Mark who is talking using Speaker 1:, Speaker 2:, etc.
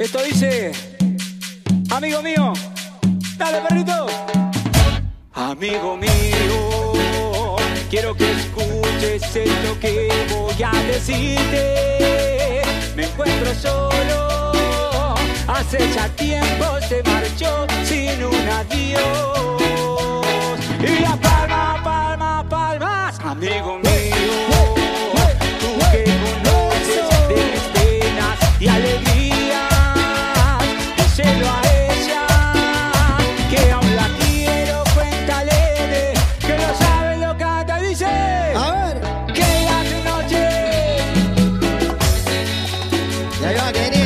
Speaker 1: Esto dice, amigo mío, dale perrito. Amigo mío, quiero que escuches esto que voy a decirte. Me encuentro solo, hace ya tiempo se marchó sin un. 也要给你